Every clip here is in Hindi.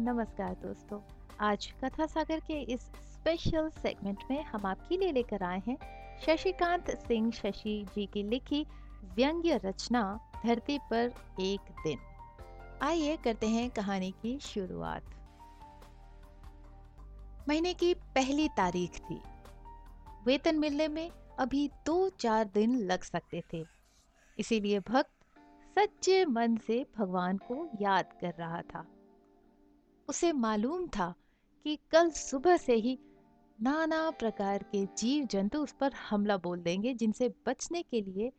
नमस्कार दोस्तों, आज कथा सागर के इस स्पेशल सेगमेंट में हम आपके लिए लेकर आए हैं शशिकांत सिंह शशि जी की लिखी व्यंग्य रचना धरती पर एक दिन। आइए करते हैं कहानी की शुरुआत। महीने की पहली तारीख थी। वेतन मिलने में अभी दो चार दिन लग सकते थे। इसीलिए भक्त सच्चे मन से भगवान को याद कर रहा था। उसे मालूम था कि कल सुबह से ही नाना प्रकार के जीव जंतु उस पर हमला बोल देंगे, जिनसे बचने के लिए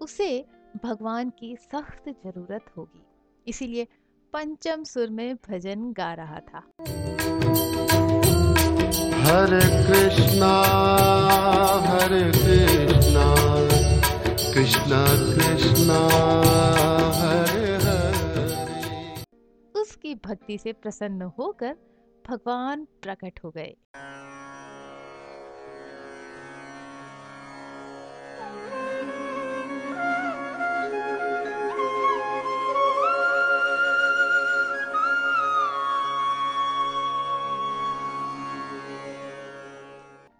उसे भगवान की सख्त ज़रूरत होगी। इसीलिए पंचम सुर में भजन गा रहा था। हरे कृष्णा हरे कृष्णा कृष्णा कृष्णा। भक्ति से प्रसन्न होकर भगवान प्रकट हो गए।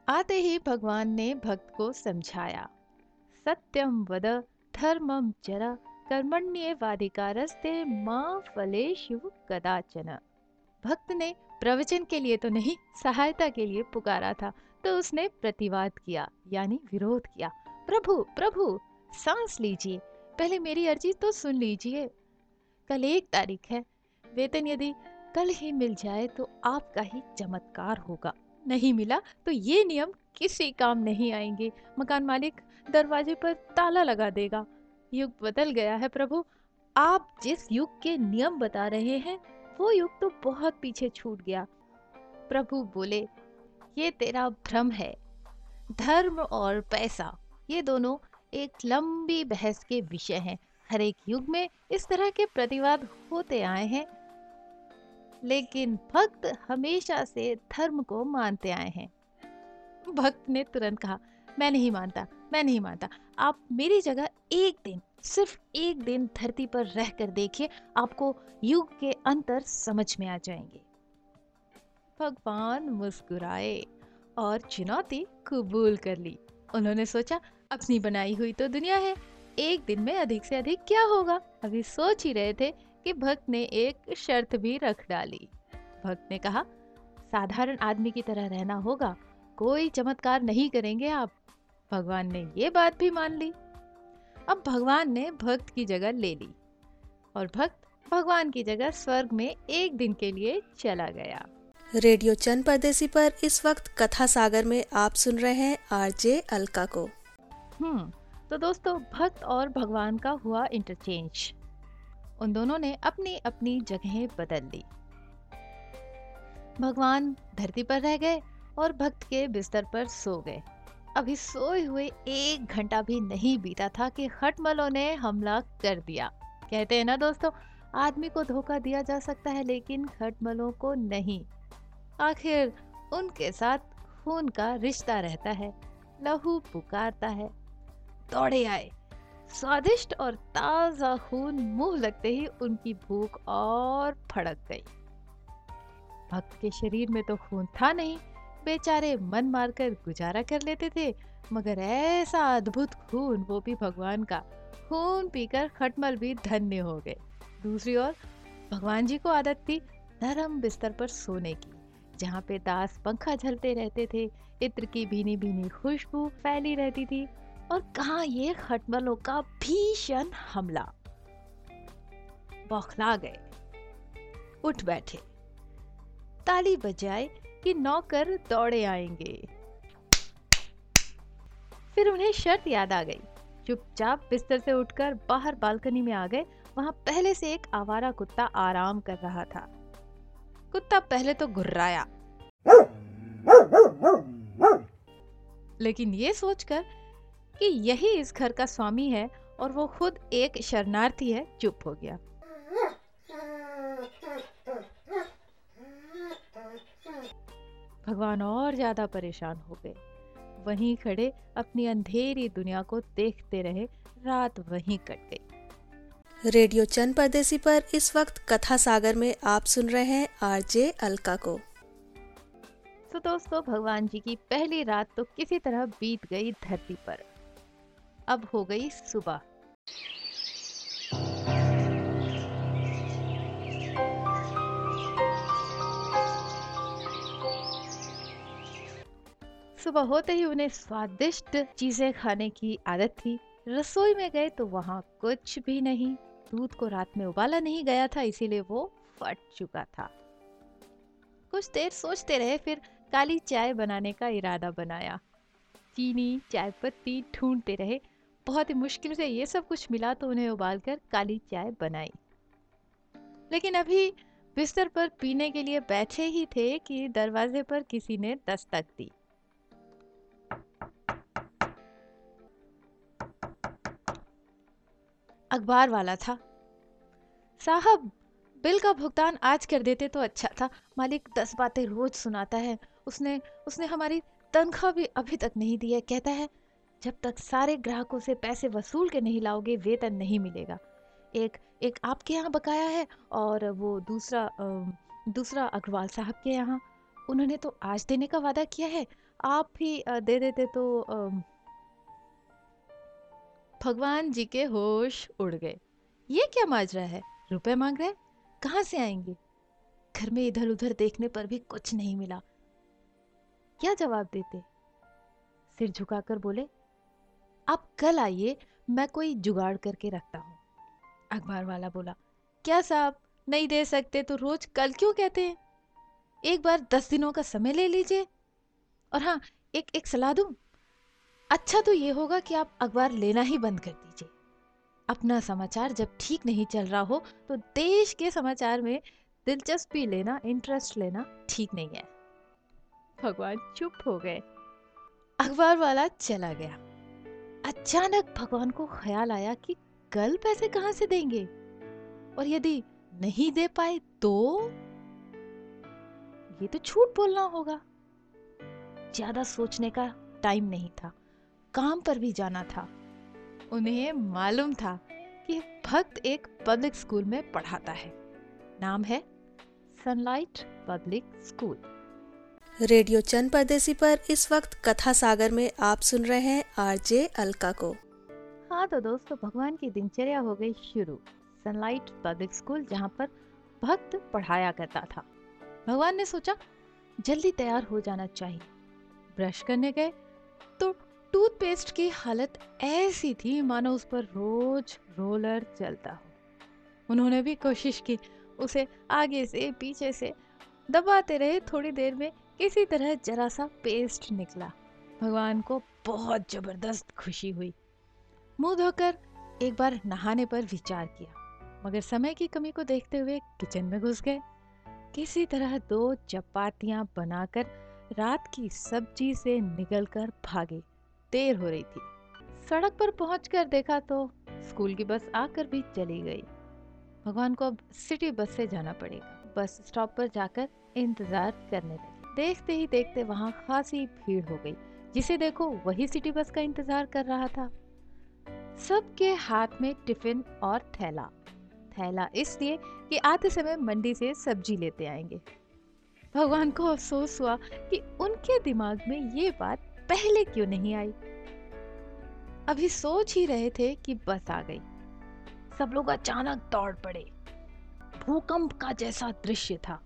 आते ही भगवान ने भक्त को समझाया सत्यम वद धर्मम चर कर्मण्यवाधिकारस्ते माँ फलेषु कदाचन। भक्त ने प्रवचन के लिए तो नहीं, सहायता के लिए पुकारा था तो उसने प्रतिवाद किया, यानी विरोध किया। प्रभु प्रभु, सांस लीजिए, पहले मेरी अर्जी तो सुन लीजिए। कल एक तारीख है, वेतन यदि कल ही मिल जाए तो आपका ही चमत्कार होगा। नहीं मिला तो ये नियम किसी काम नहीं आएँगे। मकान मालिक दरवाजे पर ताला लगा देगा। युग बदल गया है प्रभु। आप जिस युग के नियम बता रहे हैं, वो युग तो बहुत पीछे छूट गया। प्रभु बोले, ये तेरा भ्रम है, धर्म और पैसा, ये दोनों एक लंबी बहस के विषय हैं। हर एक युग में इस तरह के प्रतिवाद होते आए हैं, लेकिन भक्त हमेशा से धर्म को मानते आए हैं। भक्त ने तुरंत कहा, मैं नहीं मानता मैं नहीं मानता। आप मेरी जगह एक दिन, सिर्फ़ एक दिन धरती पर रह कर देखिए, आपको युग के अंतर समझ में आ जाएँगे। भगवान मुस्कुराए और चुनौती कबूल कर ली। उन्होंने सोचा, अपनी बनाई हुई तो दुनिया है, एक दिन में अधिक से अधिक क्या होगा? अभी सोच ही रहे थे कि भक्त ने एक शर्त भी रख डाली। भक्त ने कहा, साधारण आदमी की तरह रहना होगा, कोई चमत्कार नहीं करेंगे आप। भगवान ने ये बात भी मान ली। अब भगवान ने भक्त की जगह ले ली और भक्त भगवान की जगह स्वर्ग में एक दिन के लिए चला गया। रेडियो चन परदेसी पर इस वक्त कथा सागर में आप सुन रहे हैं आरजे अलका को। हम्म तो दोस्तों भक्त और भगवान का हुआ इंटरचेंज उन दोनों ने अपनी अपनी जगहें बदल ली भगवान धरती पर रह गए और भक्त के बिस्तर पर सो गए। अभी सोए हुए एक घंटा भी नहीं बीता था कि खटमलों ने हमला कर दिया। कहते हैं ना दोस्तों, आदमी को धोखा दिया जा सकता है, लेकिन खटमलों को नहीं। आखिर उनके साथ खून का रिश्ता रहता है, लहू पुकारता है। दौड़े आए। स्वादिष्ट और ताज़ा खून मुँह लगते ही उनकी भूख और फड़क गई। भक्त के शरीर में तो खून था नहीं बेचारे मन मारकर गुजारा कर लेते थे, मगर ऐसा अद्भुत खून वो भी भगवान का। खून पीकर खटमल भी धन्य हो गए। दूसरी ओर, भगवान जी को आदत थी नरम बिस्तर पर सोने की, जहाँ पे दास पंखा झलते रहते थे, इत्र की भीनी भीनी खुशबू फैली रहती थी, और कहा ये खटमलों का भीषण हमला। बौखला गए। उठ बैठे। ताली बजाए कि नौकर दौड़े आएँगे। फिर उन्हें शर्त याद आ गई। चुपचाप बिस्तर से उठकर बाहर बालकनी में आ गए। वहाँ पहले से एक आवारा कुत्ता आराम कर रहा था। कुत्ता पहले तो गुर्राया लेकिन ये सोचकर कि यही इस घर का स्वामी है और वो खुद एक शरणार्थी है, चुप हो गया। भगवान और ज़्यादा परेशान हो गए। वहीं खड़े अपनी अंधेरी दुनिया को देखते रहे रात वहीं कट गई। रेडियो चन परदेसी पर इस वक्त कथा सागर में आप सुन रहे हैं आरजे अलका को। तो दोस्तों भगवान जी की पहली रात तो किसी तरह बीत गई धरती पर। अब हो गई सुबह। सुबह होते ही उन्हें स्वादिष्ट चीज़ें खाने की आदत थी। रसोई में गए तो वहाँ कुछ भी नहीं। दूध को रात में उबाला नहीं गया था, इसीलिए वो फट चुका था। कुछ देर सोचते रहे, फिर काली चाय बनाने का इरादा बनाया। चीनी चाय पत्ती ढूंढते रहे। बहुत ही मुश्किल से ये सब कुछ मिला तो उन्हें उबालकर काली चाय बनाई। लेकिन अभी बिस्तर पर पीने के लिए बैठे ही थे कि दरवाजे पर किसी ने दस्तक दी। अखबार वाला था। साहब, बिल का भुगतान आज कर देते तो अच्छा था। मालिक दस बातें रोज सुनाता है। उसने उसने हमारी तनख्वाह भी अभी तक नहीं दी है। कहता है, जब तक सारे ग्राहकों से पैसे वसूल के नहीं लाओगे, वेतन नहीं मिलेगा। एक एक आपके यहाँ बकाया है और वो दूसरा दूसरा अग्रवाल साहब के यहाँ। उन्होंने तो आज देने का वादा किया है। आप भी दे देते तो भगवान जी के होश उड़ गए। ये क्या माजरा है? रुपए मांग रहे कहाँ से आएँगे? घर में इधर उधर देखने पर भी कुछ नहीं मिला। क्या जवाब देते? सिर झुकाकर बोले, आप कल आइए, मैं कोई जुगाड़ करके रखता हूँ। अखबार वाला बोला, क्या साहब, नहीं दे सकते तो रोज कल क्यों कहते हैं? एक बार दस दिनों का समय ले लीजिए। और हाँ एक एक सलाह दूँ? अच्छा तो ये होगा कि आप अखबार लेना ही बंद कर दीजिए। अपना समाचार जब ठीक नहीं चल रहा हो तो देश के समाचार में दिलचस्पी लेना इंटरेस्ट लेना ठीक नहीं है। भगवान चुप हो गए। अखबार वाला चला गया। अचानक भगवान को ख्याल आया कि कल पैसे कहाँ से देंगे? और यदि नहीं दे पाए तो? ये तो झूठ बोलना होगा। ज़्यादा सोचने का टाइम नहीं था। काम पर भी जाना था। उन्हें मालूम था कि भक्त एक पब्लिक स्कूल में पढ़ाता है। नाम है sunlight public school radio Chand Pardesi पर इस वक्त कथा सागर में आप सुन रहे हैं आरजे अलका को। हाँ तो दोस्तों भगवान की दिनचर्या हो गई शुरू। सनलाइट पब्लिक स्कूल जहाँ पर भक्त पढ़ाया करता था। भगवान ने सोचा जल्दी तैयार हो जाना चाहिए। ब्रश करने गए तो टूथपेस्ट की हालत ऐसी थी, मानो उस पर रोज रोलर चलता हो। उन्होंने भी कोशिश की, उसे आगे से, पीछे से दबाते रहे। थोड़ी देर में किसी तरह जरा सा पेस्ट निकला। भगवान को बहुत ज़बरदस्त खुशी हुई। मुँह धोकर एक बार नहाने पर विचार किया, मगर समय की कमी को देखते हुए किचन में घुस गए। किसी तरह दो चपातियाँ बनाकर रात की सब्ज़ी से निकलकर भागे। देर हो रही थी। सड़क पर पहुंचकर देखा तो स्कूल की बस आकर भी चली गई। भगवान को अब सिटी बस से जाना पड़ेगा। बस स्टॉप पर जाकर इंतज़ार करने लगे। देखते ही देखते वहाँ खासी भीड़ हो गई, जिसे देखो वही सिटी बस का इंतज़ार कर रहा था। सबके हाथ में टिफ़िन और थैला। थैला इसलिए कि आते समय मंडी से सब्ज़ी लेते आएँगे। भगवान को अफसोस हुआ कि उनके दिमाग में ये बात पहले क्यों नहीं आई? अभी सोच ही रहे थे कि बस आ गई। सब लोग अचानक दौड़ पड़े। भूकंप का जैसा दृश्य था।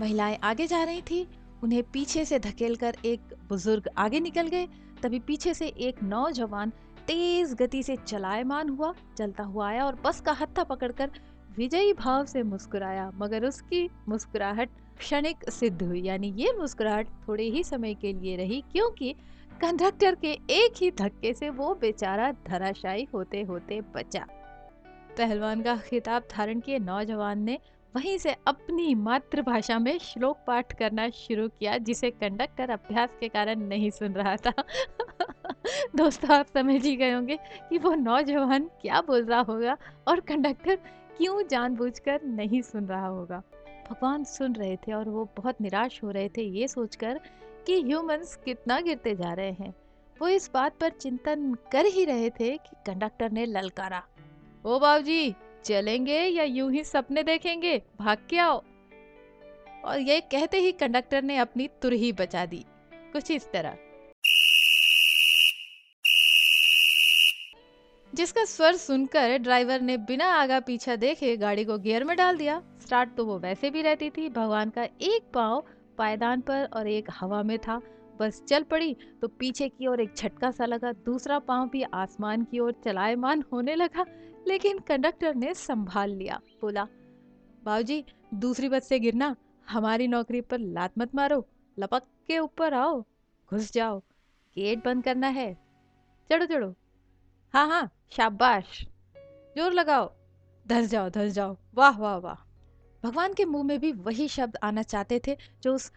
महिलाएँ आगे जा रही थी, उन्हें पीछे से धकेलकर एक बुज़ुर्ग आगे निकल गए। तभी पीछे से एक नौजवान तेज गति से चलायमान हुआ, चलता हुआ आया और बस का हत्था पकड़कर विजयी भाव से मुस्कुराया, मगर उसकी मुस्कुराहट क्षणिक सिद्ध हुई। यानी ये मुस्कुराहट थोड़े ही समय के लिए रही, क्योंकि कंडक्टर के एक ही धक्के से वो बेचारा धराशायी होते होते बचा। पहलवान का खिताब धारण किए नौजवान ने वहीं से अपनी मातृभाषा में श्लोक पाठ करना शुरू किया, जिसे कंडक्टर अभ्यास के कारण नहीं सुन रहा था। दोस्तों, आप समझ ही गए होंगे कि वो नौजवान क्या बोल रहा होगा और कंडक्टर क्यों जानबूझकर नहीं सुन रहा होगा। भगवान सुन रहे थे और वो बहुत निराश हो रहे थे ये सोचकर कि ह्यूमंस कितना गिरते जा रहे हैं। वो इस बात पर चिंतन कर ही रहे थे कि कंडक्टर ने ललकारा। ओ बाबूजी, चलेंगे या यूँ ही सपने देखेंगे? भाग के आओ। और ये कहते ही कंडक्टर ने अपनी तुरही बचा दी, कुछ इस तरह। जिसका स्वर सुनकर ड्राइवर ने बिना आगा पीछा देखे गाड़ी को गियर में डाल दिया। स्टार्ट तो वो वैसे भी रहती थी, भगवान का एक पाँव पायदान पर और एक हवा में था। बस चल पड़ी तो पीछे की ओर एक झटका सा लगा, दूसरा पाँव भी आसमान की ओर चलायमान होने लगा, लेकिन कंडक्टर ने संभाल लिया, बोला, बाबूजी, दूसरी बस से गिरना, हमारी नौकरी पर लात मत मारो, लपक के ऊपर आओ, घुस जाओ, गेट बंद करना है, चढ़ो चढ़ो हाँ हाँ शाबाश, ज़ोर लगाओ, धस जाओ धस जाओ, वाह वाह वाह भगवान के मुँह में भी वही शब्द आना चाहते थे जो उस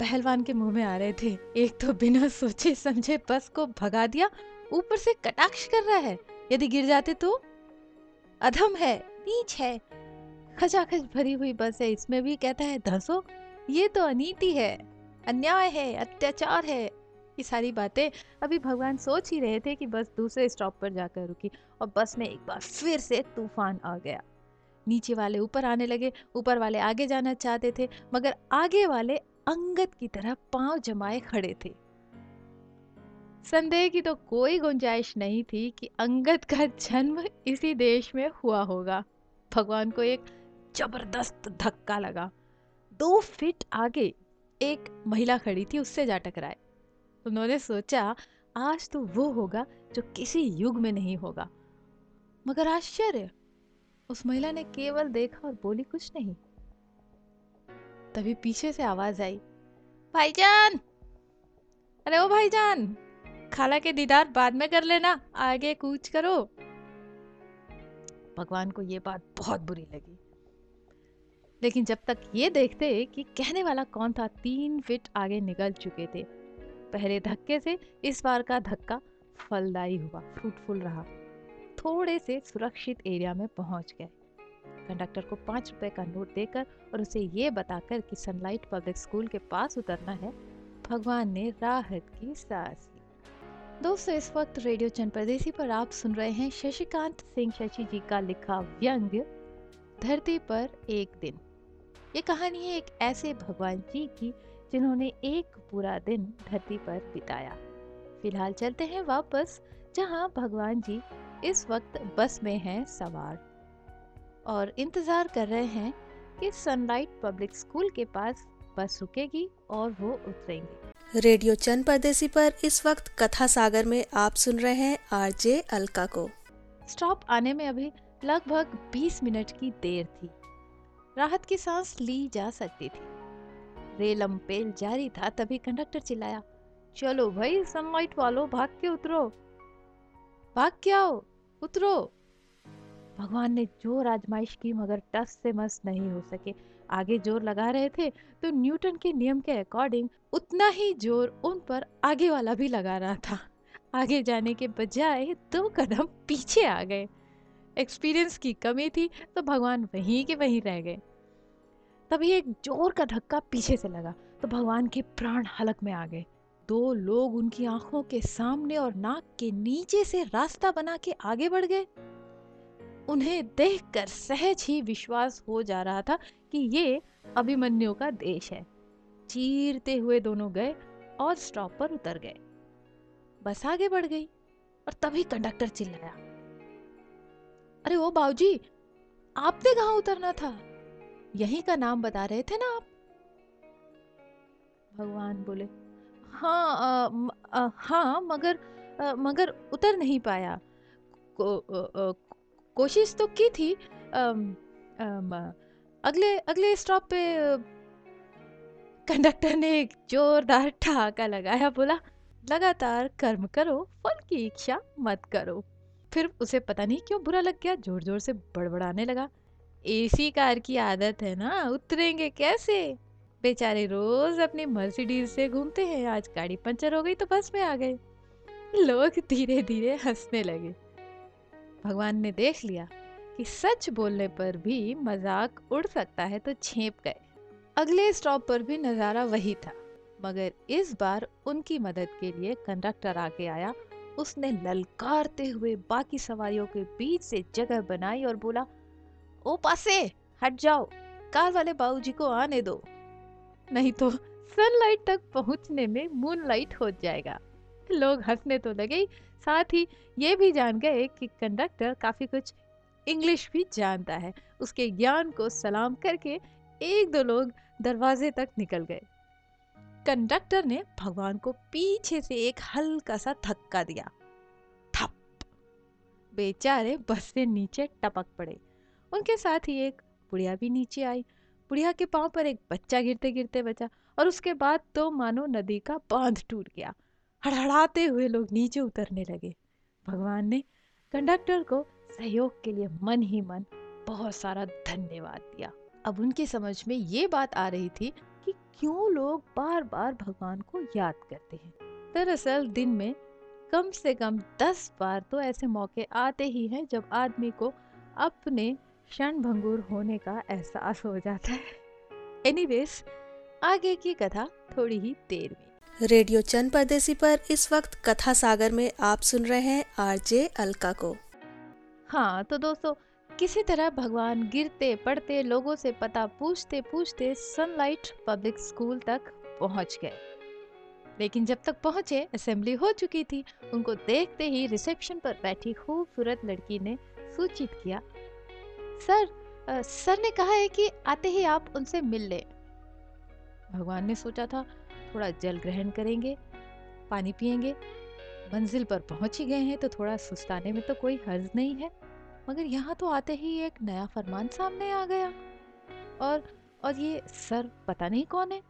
पहलवान के मुँह में आ रहे थे। एक तो बिना सोचे समझे बस को भगा दिया, ऊपर से कटाक्ष कर रहा है। यदि गिर जाते तो? अधम है, नीच है, खचाखच भरी हुई बस है। इसमें भी कहता है, धसो, ये तो अनीति है, अन्याय है, अत्याचार है। ये सारी बातें अभी भगवान सोच ही रहे थे कि बस दूसरे स्टॉप पर जाकर रुकी और बस में एक बार फिर से तूफ़ान आ गया। नीचे वाले ऊपर आने लगे, ऊपर वाले आगे जाना चाहते थे, मगर आगे वाले अंगत की तरह पाँव जमाए खड़े थे। संदेह की तो कोई गुंजाइश नहीं थी कि अंगत का जन्म इसी देश में हुआ होगा। भगवान को एक ज़बरदस्त धक्का लगा। दो फिट आगे एक महिला खड़ी थी, उससे जा टकराए। उन्होंने सोचा, आज तो वो होगा जो किसी युग में नहीं होगा। मगर आश्चर्य उस महिला ने केवल देखा और बोली, कुछ नहीं। तभी पीछे से आवाज़ आई, भाईजान! अरे ओ भाईजान, खाला के दीदार बाद में कर लेना, आगे कूच करो। भगवान को ये बात बहुत बुरी लगी। लेकिन जब तक ये देखते कि कहने वाला कौन था, तीन फिट आगे निकल चुके थे। पहले धक्के से, इस बार का धक्का फलदायी हुआ फ्रूटफुल रहा। थोड़े से सुरक्षित एरिया में पहुँच गए। कंडक्टर को पाँच रुपए का नोट देकर और उसे ये बताकर कि सनलाइट पब्लिक स्कूल के पास उतरना है, भगवान ने राहत की सांस ली दोस्तों, इस वक्त रेडियो चंद्रप्रदेशी पर आप सुन रहे हैं शशिकांत सिंह, शशि जी का लिखा व्यंग धरती पर एक दिन। ये कहानी है एक ऐसे भगवान जी की जिन्होंने एक पूरा दिन धरती पर बिताया। फ़िलहाल चलते हैं वापस, जहाँ भगवान जी इस वक्त बस में हैं सवार और इंतज़ार कर रहे हैं कि सनलाइट पब्लिक स्कूल के पास बस रुकेगी और वो उतरेंगे। रेडियो चंद परदेसी पर इस वक्त कथा सागर में आप सुन रहे हैं आरजे अलका को। स्टॉप आने में अभी लगभग 20 मिनट की देर थी। राहत की सांस ली जा सकती थी। रेलम पेल जारी था तभी कंडक्टर चिल्लाया चलो भाई सनलाइट वालों भाग के उतरो। भाग के आओ। उतरो। भगवान ने ज़ोर आजमाइश की, मगर टस से मस नहीं हो सके। आगे ज़ोर लगा रहे थे तो न्यूटन के नियम के अकॉर्डिंग उतना ही ज़ोर उन पर आगे वाला भी लगा रहा था। आगे जाने के बजाय दो कदम पीछे आ गए। एक्सपीरियंस की कमी थी तो भगवान वहीं के वहीं रह गए। तभी एक ज़ोर का धक्का पीछे से लगा तो भगवान के प्राण हलक में आ गए। दो लोग उनकी आँखों के सामने और नाक के नीचे से रास्ता बना के आगे बढ़ गए। उन्हें देखकर सहज ही विश्वास हो जा रहा था कि ये अभिमन्यु का देश है। चीरते हुए दोनों गए और स्टॉप पर उतर गए। बस आगे बढ़ गई और तभी कंडक्टर चिल्लाया। अरे ओ बाबूजी आपने कहा उतरना था? यही का नाम बता रहे थे ना आप? भगवान बोले हाँ आ, आ, हाँ मगर आ, मगर उतर नहीं पाया। को, आ, कोशिश तो की थी आ, आ, अगले अगले स्टॉप पे कंडक्टर ने एक जोरदार ठहाका लगाया बोला लगातार कर्म करो फल की इच्छा मत करो। फिर उसे पता नहीं क्यों बुरा लग गया ज़ोर ज़ोर से बड़बड़ाने लगा। एसी कार की आदत है ना उतरेंगे कैसे? बेचारे रोज अपनी मर्सिडीज से घूमते हैं, आज गाड़ी पंचर हो गई तो बस में आ गए। लोग धीरे धीरे हंसने लगे। भगवान ने देख लिया कि सच बोलने पर भी मज़ाक उड़ सकता है तो छेप गए। अगले स्टॉप पर भी नज़ारा वही था, मगर इस बार उनकी मदद के लिए कंडक्टर आगे आया। उसने ललकारते हुए बाकी सवारियों के बीच से जगह बनाई और बोला, ओ पासे, हट जाओ। कार वाले बाबूजी को आने दो। नहीं तो सनलाइट तक पहुँचने में मूनलाइट हो जाएगा। लोग हंसने तो लगे साथ ही ये भी जान गए कि कंडक्टर काफ़ी कुछ इंग्लिश भी जानता है। उसके ज्ञान को सलाम करके एक दो लोग दरवाजे तक निकल गए। कंडक्टर ने भगवान को पीछे से एक हल्का सा धक्का दिया। थप! बेचारे बस से नीचे टपक पड़े। उनके साथ ही एक बुढ़िया भी नीचे आई। बुढ़िया के पाँव पर एक बच्चा गिरते गिरते बचा और उसके बाद तो मानो नदी का बाँध टूट गया। हड़हड़ाते हुए लोग नीचे उतरने लगे। भगवान ने कंडक्टर को सहयोग के लिए मन ही मन बहुत सारा धन्यवाद दिया। अब उनकी समझ में ये बात आ रही थी कि क्यों लोग बार बार भगवान को याद करते हैं। दरअसल दिन में कम से कम दस बार तो ऐसे मौके आते ही हैं जब आदमी को अपने क्षण भंगुर होने का एहसास हो जाता है। एनीवेज आगे की कथा थोड़ी ही देर में। रेडियो चंद परदेसी पर इस वक्त कथा सागर में आप सुन रहे हैं आरजे अलका को। हाँ तो दोस्तों किसी तरह भगवान गिरते पड़ते लोगों से पता पूछते पूछते सनलाइट पब्लिक स्कूल तक पहुँच गए। लेकिन जब तक पहुँचे असेंबली हो चुकी थी उनको देखते ही रिसेप्शन पर बैठी खूबसूरत लड़की ने सूचित किया सर सर ने कहा है कि आते ही आप उनसे मिल लें। भगवान ने सोचा था थोड़ा जल ग्रहण करेंगे, पानी पिएँगे मंजिल पर पहुँच ही गए हैं तो थोड़ा सुस्ताने में तो कोई हर्ज नहीं है, मगर यहाँ तो आते ही एक नया फरमान सामने आ गया। और और ये सर पता नहीं कौन है?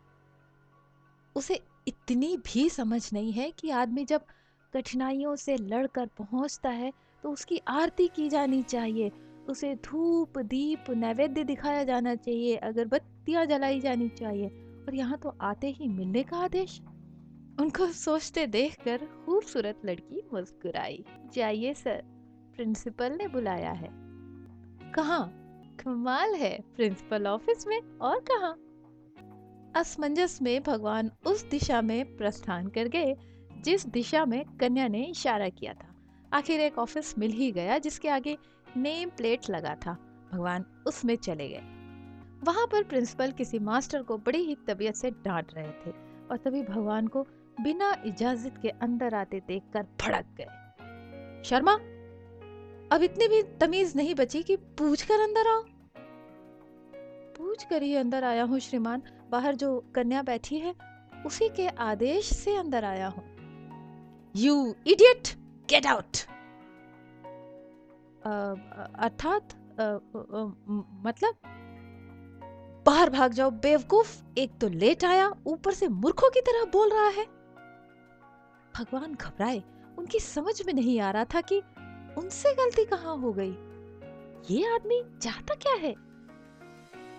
उसे इतनी भी समझ नहीं है कि आदमी जब कठिनाइयों से लड़कर पहुँचता है तो उसकी आरती की जानी चाहिए। उसे धूप, दीप, नैवेद्य दिखाया जाना चाहिए अगरबत्तियाँ जलाई जानी चाहिए। और यहाँ तो आते ही मिलने का आदेश। उनको सोचते देखकर खूबसूरत लड़की मुस्कुराई। जाइए सर, प्रिंसिपल ने बुलाया है। कहा? कमाल है, प्रिंसिपल ऑफ़िस में, और कहा? असमंजस में भगवान उस दिशा में प्रस्थान कर गए, जिस दिशा में कन्या ने इशारा किया था। आखिर एक ऑफ़िस मिल ही गया, जिसके आगे नेम प्लेट लगा था। भगवान उसमें चले गए। वहाँ पर प्रिंसिपल किसी मास्टर को बड़ी ही तबीयत से डांट रहे थे और तभी भगवान को बिना इजाज़त के अंदर आते देखकर भड़क गए। शर्मा, अब इतनी भी तमीज नहीं बची कि पूछ कर अंदर आओ। पूछ कर ही अंदर आया हूँ श्रीमान। बाहर जो कन्या बैठी है, उसी के आदेश से अंदर आया हूँ। यू इडियट गेट आउट अर्थात मतलब बाहर भाग जाओ, बेवकूफ़, एक तो लेट आया, ऊपर से मूर्खों की तरह बोल रहा है। भगवान घबराए, उनकी समझ में नहीं आ रहा था कि उनसे गलती कहाँ हो गई। ये आदमी चाहता क्या है?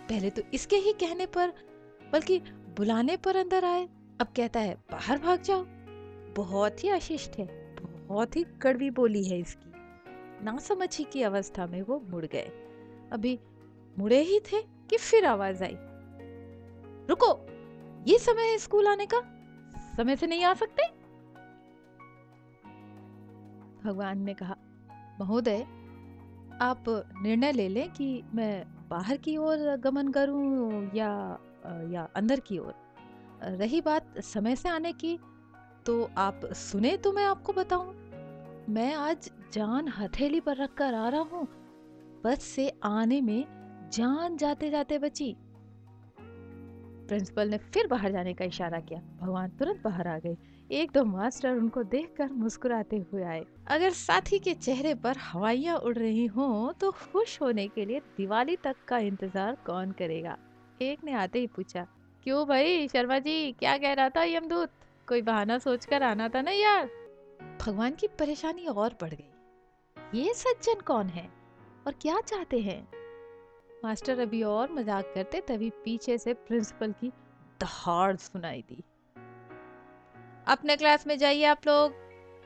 पहले तो इसके ही कहने पर, बल्कि बुलाने पर अंदर आए। अब कहता है, बाहर भाग जाओ। बहुत ही अशिष्ट है, बहुत ही कड़वी बोली है इसकी। ना समझी की अवस्था में वो मुड़ गए। अभी मुड़े ही थे कि फिर आवाज़ आई? रुको, ये समय है स्कूल आने का? समय से नहीं आ सकते? भगवान ने कहा, महोदय, आप निर्णय ले लें कि मैं बाहर की ओर गमन करूँ या या अंदर की ओर। रही बात समय से आने की तो आप सुने तो मैं आपको बताऊँ। मैं आज जान हथेली पर रख कर आ रहा हूँ। बस से आने में जान जाते जाते बची। प्रिंसिपल ने फिर बाहर जाने का इशारा किया। भगवान तुरंत बाहर आ गए। एक दो मास्टर उनको देखकर मुस्कुराते हुए आए। अगर साथी के चेहरे पर हवाइयाँ उड़ रही हों तो खुश होने के लिए दिवाली तक का इंतज़ार कौन करेगा? एक ने आते ही पूछा, क्यों भाई, शर्मा जी, क्या कह रहा था यमदूत? कोई बहाना सोचकर आना था ना यार? भगवान की परेशानी और बढ़ गई। ये सज्जन कौन है और क्या चाहते हैं? मास्टर अभी और मज़ाक करते तभी पीछे से प्रिंसिपल की दहाड़ सुनाई दी। अपने क्लास में जाइए आप लोग।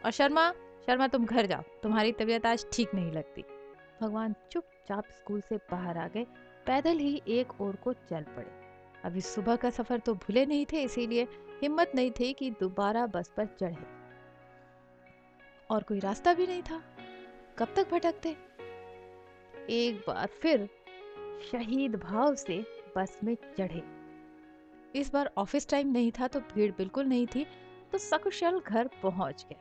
और शर्मा शर्मा तुम घर जाओ। तुम्हारी तबीयत आज ठीक नहीं लगती। भगवान चुपचाप स्कूल से बाहर आ गए। पैदल ही एक ओर को चल पड़े। अभी सुबह का सफ़र तो भूले नहीं थे, इसीलिए हिम्मत नहीं थी कि दोबारा बस पर चढ़े। और कोई रास्ता भी नहीं था। कब तक भटकते? एक बार फिर शहीद भाव से बस में चढ़े। इस बार ऑफ़िस टाइम नहीं था तो भीड़ बिल्कुल नहीं थी तो सकुशल घर पहुँच गए।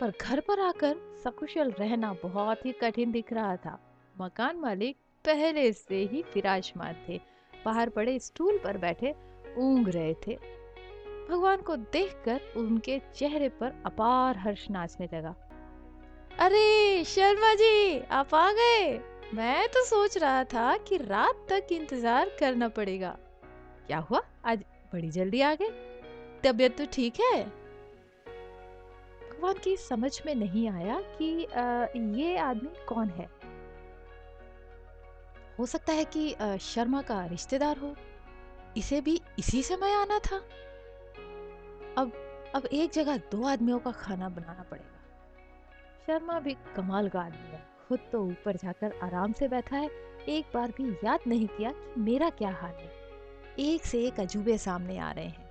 पर घर पर आकर सकुशल रहना बहुत ही कठिन दिख रहा था। मकान मालिक पहले से ही विराजमान थे। बाहर पड़े स्टूल पर बैठे ऊंग रहे थे। भगवान को देखकर उनके चेहरे पर अपार हर्ष नाचने लगा। अरे शर्मा जी आप आ गए। मैं तो सोच रहा था कि रात तक इंतज़ार करना पड़ेगा। क्या हुआ? आज बड़ी जल्दी आ गए। तबीयत तो ठीक है? भगवान की समझ में नहीं आया कि आ, ये आदमी कौन है। हो सकता है कि आ, शर्मा का रिश्तेदार हो। इसे भी इसी समय आना था। अब अब एक जगह दो आदमियों का खाना बनाना पड़ेगा। शर्मा भी कमाल गा है। खुद तो ऊपर जाकर आराम से बैठा है। एक बार भी याद नहीं किया कि मेरा क्या हाल है। एक से एक अजूबे सामने आ रहे हैं।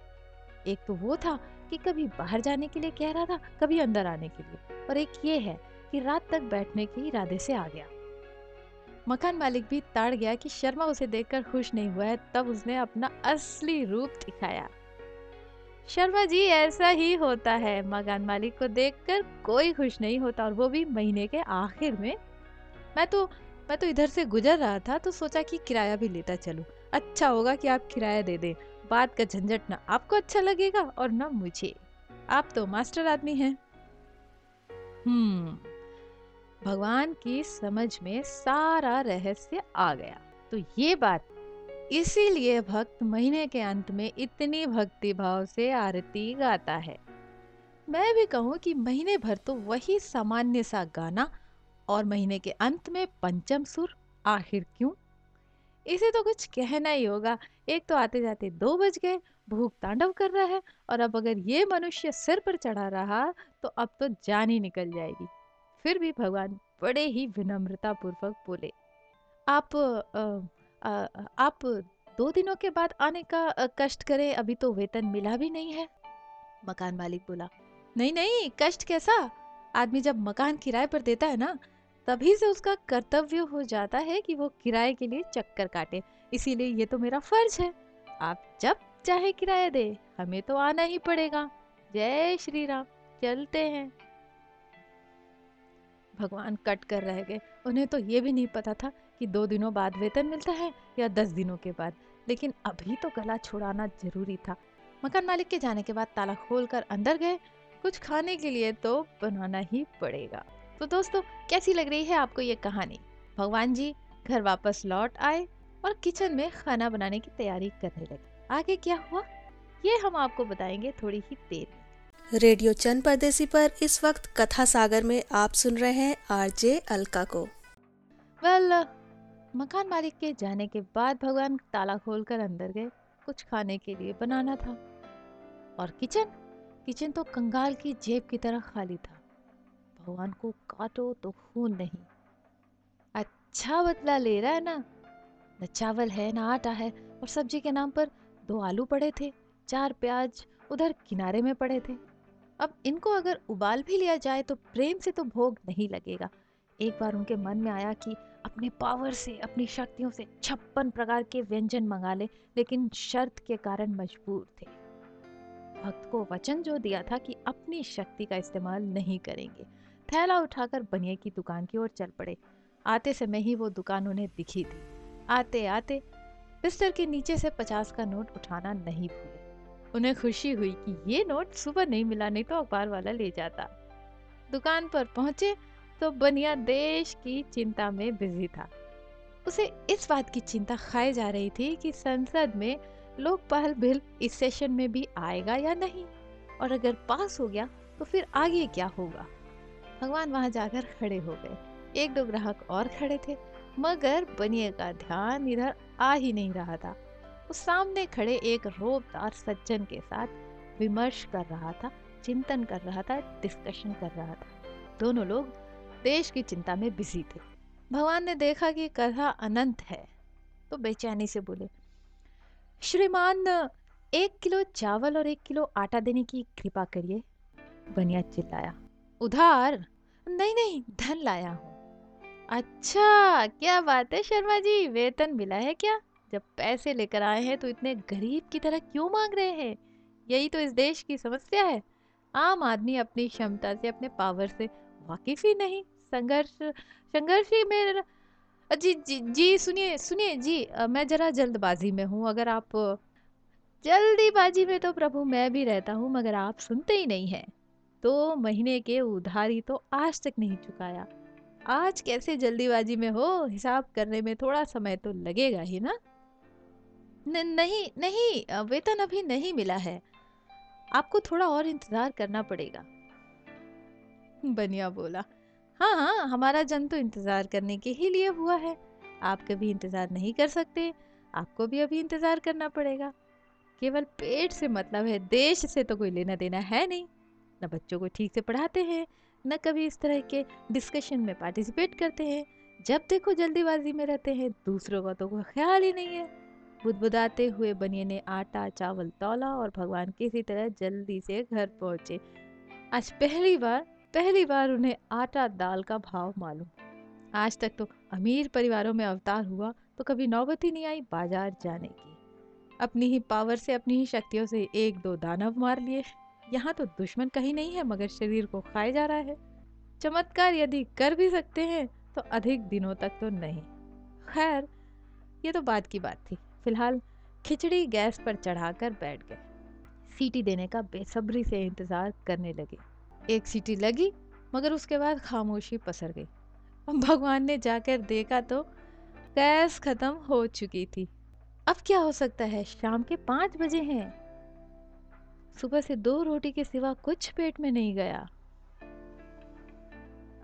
एक तो वो था कि कभी बाहर जाने के लिए कह रहा था, कभी अंदर आने के लिए। और एक ये है कि रात तक बैठने के इरादे से आ गया। मकान मालिक भी ताड़ गया कि शर्मा उसे देखकर खुश नहीं हुआ है, तब उसने अपना असली रूप दिखाया। शर्मा जी, ऐसा ही होता है। मकान मालिक को देखकर कोई खुश नहीं होता और वो भी महीने के आखिर में। मैं तो मैं तो इधर से गुजर रहा था तो सोचा कि किराया भी लेता चलूँ। अच्छा होगा कि आप किराया दे दें। बात का झंझट ना आपको अच्छा लगेगा और ना मुझे। आप तो मास्टर आदमी हैं। हम्म भगवान की समझ में सारा रहस्य आ गया। तो ये बात इसीलिए भक्त महीने के अंत में इतनी भक्ति भाव से आरती गाता है। मैं भी कहूँ कि महीने भर तो वही सामान्य सा गाना और महीने के अंत में पंचम सुर, आखिर क्यों? इसे तो कुछ कहना ही होगा। एक तो आते जाते दो बज गए भूख तांडव कर रहा है और अब अगर ये मनुष्य सिर पर चढ़ा रहा तो अब तो जान ही निकल जाएगी। फिर भी भगवान बड़े ही विनम्रता पूर्वक बोले, आप आप दो दिनों के बाद आने का कष्ट करें, अभी तो वेतन मिला भी नहीं है। मकान मालिक बोला, नहीं नहीं, कष्ट कैसा? आदमी जब मकान किराए पर देता है ना, तभी से उसका कर्तव्य हो जाता है कि वो किराए के लिए चक्कर काटे। इसीलिए ये तो मेरा फ़र्ज़ है। आप जब चाहे किराया दे, हमें तो आना ही पड़ेगा। जय श्री राम, चलते हैं। भगवान कट कर रह गए। उन्हें तो ये भी नहीं पता था कि दो दिनों बाद वेतन मिलता है या दस दिनों के बाद, लेकिन अभी तो गला छुड़ाना ज़रूरी था। मकान मालिक के जाने के बाद ताला खोल कर अंदर गए। कुछ खाने के लिए तो बनाना ही पड़ेगा। तो दोस्तों, कैसी लग रही है आपको ये कहानी? भगवान जी घर वापस लौट आए और किचन में खाना बनाने की तैयारी करने लगे। आगे क्या हुआ? ये हम आपको बताएँगे थोड़ी ही देर में। रेडियो चंद परदेसी पर इस वक्त कथा सागर में आप सुन रहे हैं आरजे अलका को। वेल well, मकान मालिक के जाने के बाद भगवान ताला खोलकर अंदर गए कुछ खाने के लिए बनाना था। और किचन? किचन तो कंगाल की जेब की तरह खाली था। भगवान को काटो तो खून नहीं। अच्छा बदला ले रहा है ना? न चावल है ना आटा है और सब्ज़ी के नाम पर दो आलू पड़े थे चार प्याज उधर किनारे में पड़े थे। अब इनको अगर उबाल भी लिया जाए तो प्रेम से तो भोग नहीं लगेगा। एक बार उनके मन में आया कि अपने पावर से, अपनी शक्तियों से छप्पन प्रकार के व्यंजन मंगा ले, लेकिन शर्त के कारण मजबूर थे। भक्त को वचन जो दिया था कि अपनी शक्ति का इस्तेमाल नहीं करेंगे, थैला उठाकर बनिए की दुकान की ओर चल पड़े। आते समय ही वो दुकान उन्हें दिखी थी। आते आते बिस्तर के नीचे से पचास का नोट उठाना नहीं भूले। उन्हें खुशी हुई कि ये नोट सुबह नहीं मिला, नहीं तो अखबार वाला ले जाता। दुकान पर पहुँचे तो बनिया देश की चिंता में बिज़ी था। उसे इस बात की चिंता खाई जा रही थी कि संसद में लोकपाल बिल इस सेशन में भी आएगा या नहीं? और अगर पास हो गया तो फिर आगे क्या होगा? भगवान वहाँ जाकर खड़े हो गए। एक दो ग्राहक और खड़े थे, मगर बनिए का ध्यान इधर आ ही नहीं रहा था। वो सामने खड़े एक रोबदार सज्जन के साथ विमर्श कर रहा था, चिंतन कर रहा था डिस्कशन कर रहा था। दोनों लोग देश की चिंता में बिज़ी थे। भगवान ने देखा कि कथा अनंत है तो बेचैनी से बोले, श्रीमान, एक किलो चावल और एक किलो आटा देने की कृपा करिए। बनिया चिल्लाया, उधार? नहीं नहीं, धन लाया हूँ। अच्छा क्या बात है शर्मा जी, वेतन मिला है क्या? जब पैसे लेकर आए हैं तो इतने गरीब की तरह क्यों मांग रहे हैं? यही तो इस देश की समस्या है। आम आदमी अपनी क्षमता से, अपने पावर से वाकिफ ही नहीं। संघर्ष संघर्ष ही में जी जी जी, सुनिए सुनिए, जी मैं जरा जल्दबाजी में हूँ। अगर आप, जल्दीबाजी में तो प्रभु मैं भी रहता हूँ, मगर आप सुनते ही नहीं हैं। दो महीने के उधारी तो आज तक नहीं चुकाया। आज कैसे जल्दीबाजी में हो? हिसाब करने में थोड़ा समय तो लगेगा ही ना? न, नहीं नहीं वेतन अभी नहीं मिला है। आपको थोड़ा और इंतज़ार करना पड़ेगा। बनिया बोला। हाँ हाँ हमारा जन तो इंतज़ार करने के ही लिए हुआ है। आप कभी इंतज़ार नहीं कर सकते। आपको भी अभी इंतज़ार करना पड़ेगा। केवल पेट से मतलब है देश से तो कोई लेना देना है नहीं। न बच्चों को ठीक से पढ़ाते हैं न कभी इस तरह के डिस्कशन में पार्टिसिपेट करते हैं। जब देखो जल्दीबाजी में रहते हैं दूसरों का तो कोई ख्याल ही नहीं है। बुदबुदाते हुए बनिए ने आटा, चावल तौला और भगवान किसी तरह जल्दी से घर पहुँचे। आज पहली बार पहली बार उन्हें आटा दाल का भाव मालूम। आज तक तो अमीर परिवारों में अवतार हुआ तो कभी नौबत ही नहीं आई बाज़ार जाने की। अपनी ही पावर से, अपनी ही शक्तियों से एक दो दानव मार लिए। यहाँ तो दुश्मन कहीं नहीं है, मगर शरीर को खाए जा रहा है। चमत्कार यदि कर भी सकते हैं तो अधिक दिनों तक तो नहीं। खैर, ये तो बात की बात थी। फ़िलहाल खिचड़ी गैस पर चढ़ाकर बैठ गए। सीटी देने का बेसब्री से इंतज़ार करने लगे। एक सीटी लगी, मगर उसके बाद खामोशी पसर गई। भगवान ने जाकर देखा तो गैस खत्म हो चुकी थी। अब क्या हो सकता है? शाम के पाँच बजे हैं। सुबह से दो रोटी के सिवा कुछ पेट में नहीं गया।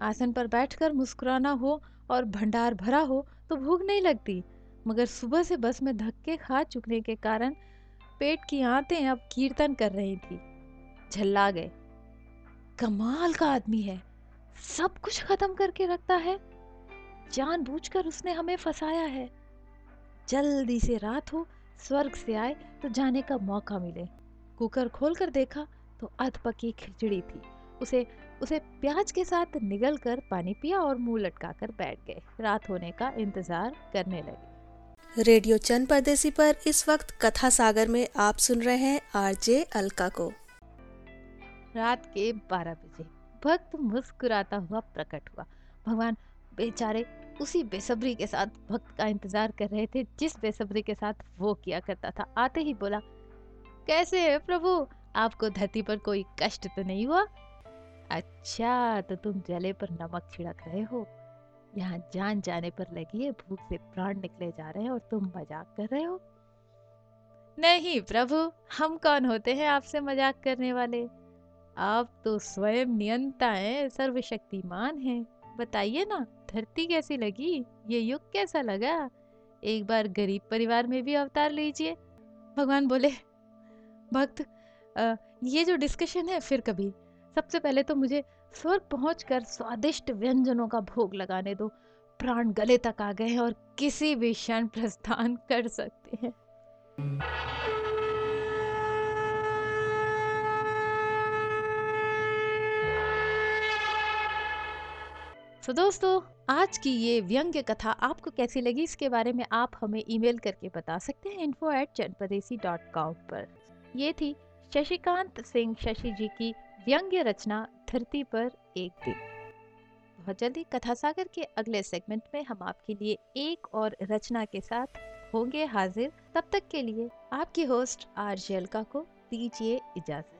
आसन पर बैठकर मुस्कुराना हो और भंडार भरा हो तो भूख नहीं लगती। मगर सुबह से बस में धक्के खा चुकने के कारण पेट की आंतें अब कीर्तन कर रही थी। झल्ला गए। कमाल का आदमी है। सब कुछ खत्म करके रखता है। जानबूझकर उसने हमें फंसाया है। जल्दी से रात हो, स्वर्ग से आए तो जाने का मौका मिले। कुकर खोलकर देखा तो अध पकी खिचड़ी थी। उसे उसे प्याज के साथ निगल कर पानी पिया और मुँह लटकाकर बैठ गए। रात होने का इंतज़ार करने लगे। रेडियो चन परदेसी पर इस वक्त कथा सागर में आप सुन रहे हैं आरजे अलका को। रात के 12 बजे, भक्त मुस्कुराता हुआ प्रकट हुआ। भगवान बेचारे उसी बेसब्री के साथ भक्त का इंतज़ार कर रहे थे, जिस बेसब्री के साथ वो किया करता था। आते ही बोला, कैसे है प्रभु? आपको धरती पर कोई कष्ट तो नहीं हुआ? अच्छा तो तुम जले पर नमक छिड़क रहे हो। यहाँ जान जाने पर लगी है भूख से प्राण निकले जा रहे हैं और तुम मज़ाक कर रहे हो? नहीं प्रभु हम कौन होते हैं आपसे मज़ाक करने वाले? आप तो स्वयं नियंता हैं सर्वशक्तिमान हैं। बताइए ना धरती कैसी लगी? ये युग कैसा लगा? एक बार गरीब परिवार में भी अवतार लीजिए। भगवान बोले भक्त आ, ये जो डिस्कशन है फिर कभी। सबसे पहले तो मुझे स्वर्ग पहुंचकर स्वादिष्ट व्यंजनों का भोग लगाने दो। प्राण गले तक आ गए और किसी भी क्षण प्रस्थान कर सकते हैं। तो दोस्तों, आज की ये व्यंग्य कथा आपको कैसी लगी, इसके बारे में आप हमें ईमेल करके बता सकते हैं info at Chandpardesi dot com पर। ये थी शशिकांत सिंह शशि जी की व्यंग्य रचना धरती पर एक दिन। बहुत जल्दी कथा सागर के अगले सेगमेंट में हम आपके लिए एक और रचना के साथ होंगे हाजिर। तब तक के लिए आपकी होस्ट आर का को दीजिए इजाज़त।